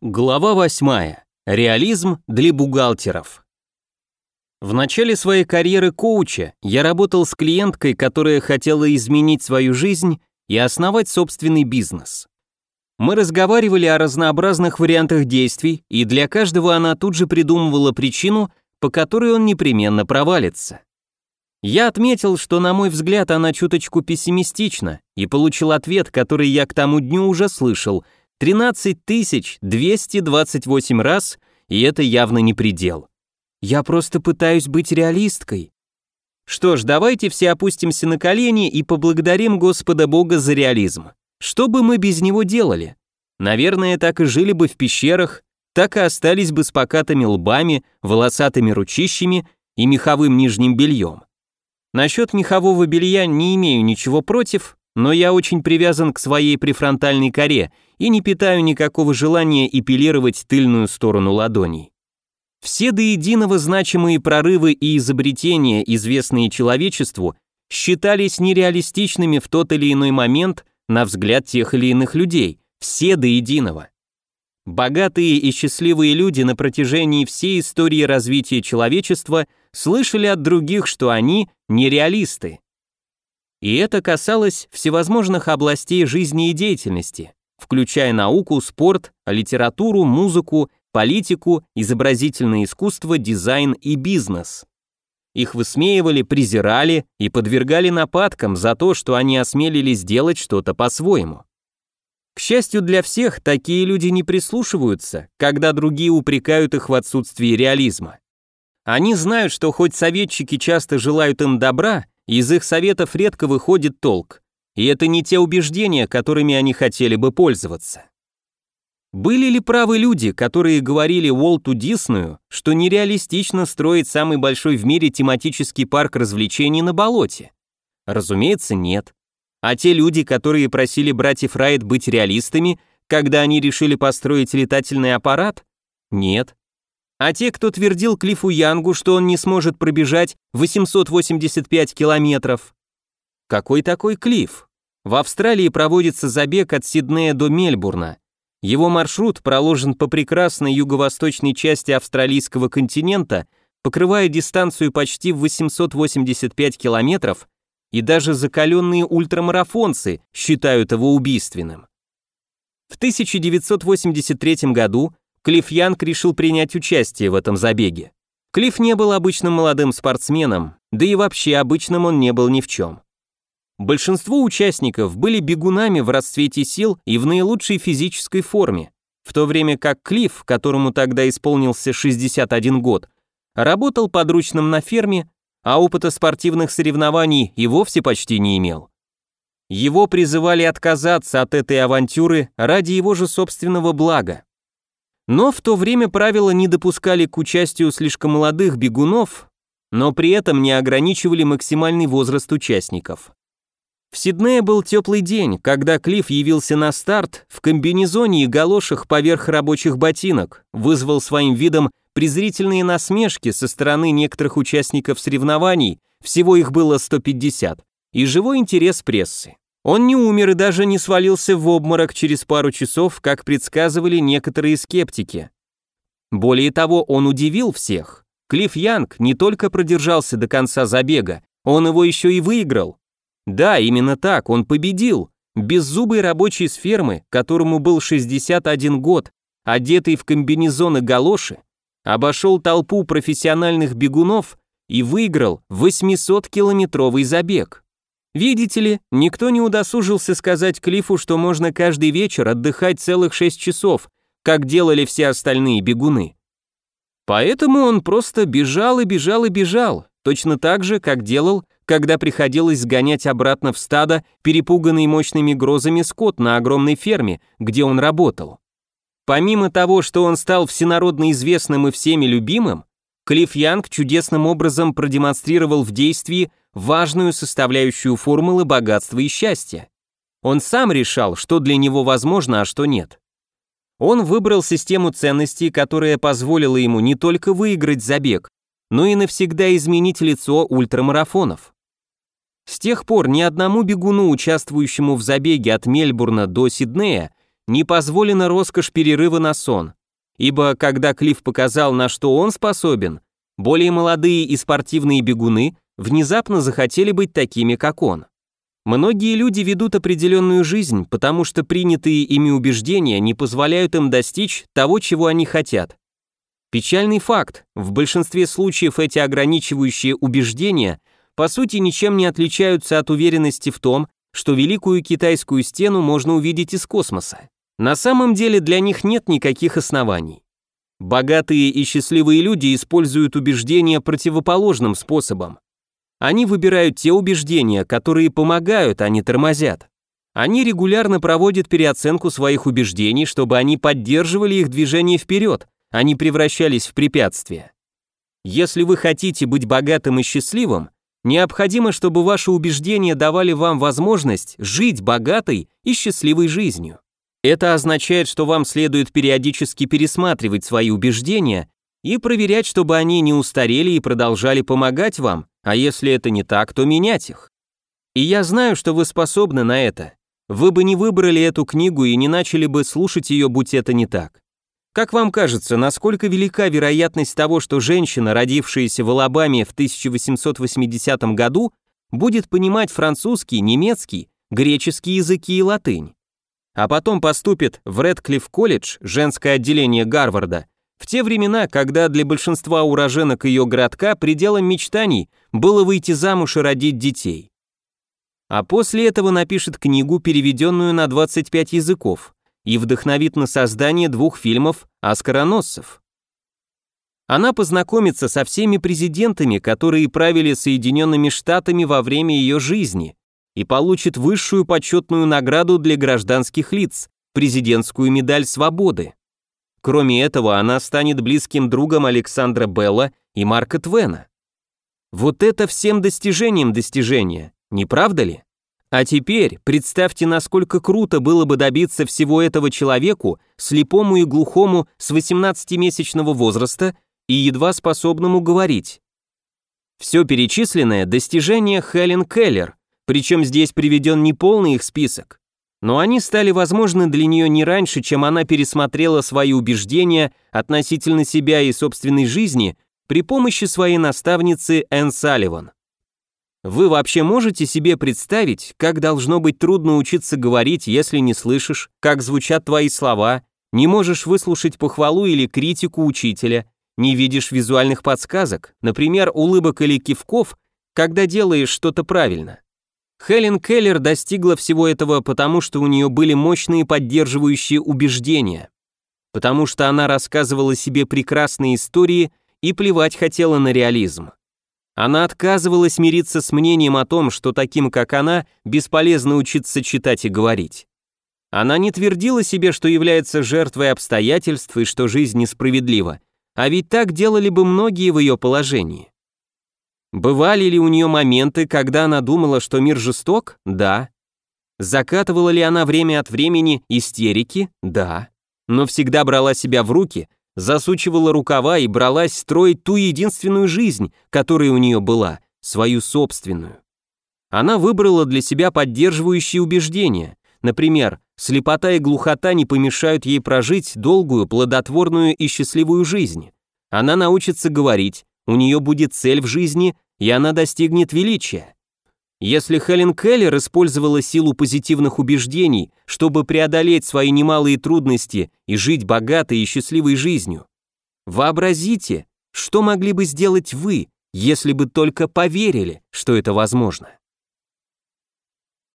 Глава 8. Реализм для бухгалтеров. В начале своей карьеры коуча я работал с клиенткой, которая хотела изменить свою жизнь и основать собственный бизнес. Мы разговаривали о разнообразных вариантах действий, и для каждого она тут же придумывала причину, по которой он непременно провалится. Я отметил, что, на мой взгляд, она чуточку пессимистична, и получил ответ, который я к тому дню уже слышал – 13 228 раз, и это явно не предел. Я просто пытаюсь быть реалисткой. Что ж, давайте все опустимся на колени и поблагодарим Господа Бога за реализм. Что бы мы без него делали? Наверное, так и жили бы в пещерах, так и остались бы с покатыми лбами, волосатыми ручищами и меховым нижним бельем. Насчет мехового белья не имею ничего против, но я очень привязан к своей префронтальной коре и не питаю никакого желания эпилировать тыльную сторону ладоней. Все до единого значимые прорывы и изобретения, известные человечеству, считались нереалистичными в тот или иной момент на взгляд тех или иных людей, все до единого. Богатые и счастливые люди на протяжении всей истории развития человечества слышали от других, что они нереалисты. И это касалось всевозможных областей жизни и деятельности, включая науку, спорт, литературу, музыку, политику, изобразительное искусство, дизайн и бизнес. Их высмеивали, презирали и подвергали нападкам за то, что они осмелились делать что-то по-своему. К счастью для всех, такие люди не прислушиваются, когда другие упрекают их в отсутствии реализма. Они знают, что хоть советчики часто желают им добра, из их советов редко выходит толк, и это не те убеждения, которыми они хотели бы пользоваться. Были ли правы люди, которые говорили Уолту Диснею, что нереалистично строить самый большой в мире тематический парк развлечений на болоте? Разумеется, нет. А те люди, которые просили братьев Райт быть реалистами, когда они решили построить летательный аппарат? Нет. А те, кто твердил Клиффу Янгу, что он не сможет пробежать 885 километров. Какой такой Клифф? В Австралии проводится забег от Сиднея до Мельбурна. Его маршрут проложен по прекрасной юго-восточной части австралийского континента, покрывая дистанцию почти в 885 километров, и даже закаленные ультрамарафонцы считают его убийственным. В 1983 году Клифф Янг решил принять участие в этом забеге. Клифф не был обычным молодым спортсменом, да и вообще обычным он не был ни в чем. Большинство участников были бегунами в расцвете сил и в наилучшей физической форме, в то время как Клифф, которому тогда исполнился 61 год, работал подручным на ферме, а опыта спортивных соревнований и вовсе почти не имел. Его призывали отказаться от этой авантюры ради его же собственного блага. Но в то время правила не допускали к участию слишком молодых бегунов, но при этом не ограничивали максимальный возраст участников. В Сиднее был теплый день, когда Клифф явился на старт в комбинезоне и галошах поверх рабочих ботинок, вызвал своим видом презрительные насмешки со стороны некоторых участников соревнований, всего их было 150, и живой интерес прессы. Он не умер и даже не свалился в обморок через пару часов, как предсказывали некоторые скептики. Более того, он удивил всех. Клифф Янг не только продержался до конца забега, он его еще и выиграл. Да, именно так, он победил. Беззубый рабочий с фермы, которому был 61 год, одетый в комбинезоны галоши, обошел толпу профессиональных бегунов и выиграл 800-километровый забег. Видите ли, никто не удосужился сказать Клифу, что можно каждый вечер отдыхать целых 6 часов, как делали все остальные бегуны. Поэтому он просто бежал и бежал и бежал, точно так же, как делал, когда приходилось сгонять обратно в стадо перепуганный мощными грозами скот на огромной ферме, где он работал. Помимо того, что он стал всенародно известным и всеми любимым, Клифф Янг чудесным образом продемонстрировал в действии важную составляющую формулы богатства и счастья. Он сам решал, что для него возможно, а что нет. Он выбрал систему ценностей, которая позволила ему не только выиграть забег, но и навсегда изменить лицо ультрамарафонов. С тех пор ни одному бегуну, участвующему в забеге от Мельбурна до Сиднея, не позволена роскошь перерыва на сон, ибо когда Клифф показал, на что он способен, более молодые и спортивные бегуны внезапно захотели быть такими, как он. Многие люди ведут определенную жизнь, потому что принятые ими убеждения не позволяют им достичь того, чего они хотят. Печальный факт, в большинстве случаев эти ограничивающие убеждения по сути ничем не отличаются от уверенности в том, что Великую Китайскую стену можно увидеть из космоса. На самом деле для них нет никаких оснований. Богатые и счастливые люди используют убеждения противоположным способом. Они выбирают те убеждения, которые помогают, а не тормозят. Они регулярно проводят переоценку своих убеждений, чтобы они поддерживали их движение вперед, а не превращались в препятствия. Если вы хотите быть богатым и счастливым, необходимо, чтобы ваши убеждения давали вам возможность жить богатой и счастливой жизнью. Это означает, что вам следует периодически пересматривать свои убеждения и проверять, чтобы они не устарели и продолжали помогать вам, а если это не так, то менять их. И я знаю, что вы способны на это. Вы бы не выбрали эту книгу и не начали бы слушать ее, будь это не так. Как вам кажется, насколько велика вероятность того, что женщина, родившаяся в Алабаме в 1880 году, будет понимать французский, немецкий, греческий языки и латынь? А потом поступит в Редклифф колледж, женское отделение Гарварда, в те времена, когда для большинства уроженок ее городка пределом мечтаний было выйти замуж и родить детей. А после этого напишет книгу, переведенную на 25 языков, и вдохновит на создание двух фильмов «Оскароносцев». Она познакомится со всеми президентами, которые правили Соединенными Штатами во время ее жизни, и получит высшую почетную награду для гражданских лиц – президентскую медаль свободы. Кроме этого, она станет близким другом Александра Белла и Марка Твена. Вот это всем достижением достижения, не правда ли? А теперь представьте, насколько круто было бы добиться всего этого человеку, слепому и глухому с 18-месячного возраста и едва способному говорить. Все перечисленное – достижение Хелен Келлер, причем здесь приведен не полный их список, но они стали возможны для нее не раньше, чем она пересмотрела свои убеждения относительно себя и собственной жизни при помощи своей наставницы Энн Салливан. Вы вообще можете себе представить, как должно быть трудно учиться говорить, если не слышишь, как звучат твои слова, не можешь выслушать похвалу или критику учителя, не видишь визуальных подсказок, например, улыбок или кивков, когда делаешь что-то правильно? Хелен Келлер достигла всего этого потому, что у нее были мощные поддерживающие убеждения, потому что она рассказывала себе прекрасные истории и плевать хотела на реализм. Она отказывалась мириться с мнением о том, что таким, как она, бесполезно учиться читать и говорить. Она не твердила себе, что является жертвой обстоятельств и что жизнь несправедлива, а ведь так делали бы многие в ее положении. Бывали ли у нее моменты, когда она думала, что мир жесток? Да. Закатывала ли она время от времени истерики? Да. Но всегда брала себя в руки, засучивала рукава и бралась строить ту единственную жизнь, которая у нее была, свою собственную. Она выбрала для себя поддерживающие убеждения. Например, слепота и глухота не помешают ей прожить долгую, плодотворную и счастливую жизнь. Она научится говорить, у нее будет цель в жизни, и она достигнет величия. Если Хелен Келлер использовала силу позитивных убеждений, чтобы преодолеть свои немалые трудности и жить богатой и счастливой жизнью, вообразите, что могли бы сделать вы, если бы только поверили, что это возможно.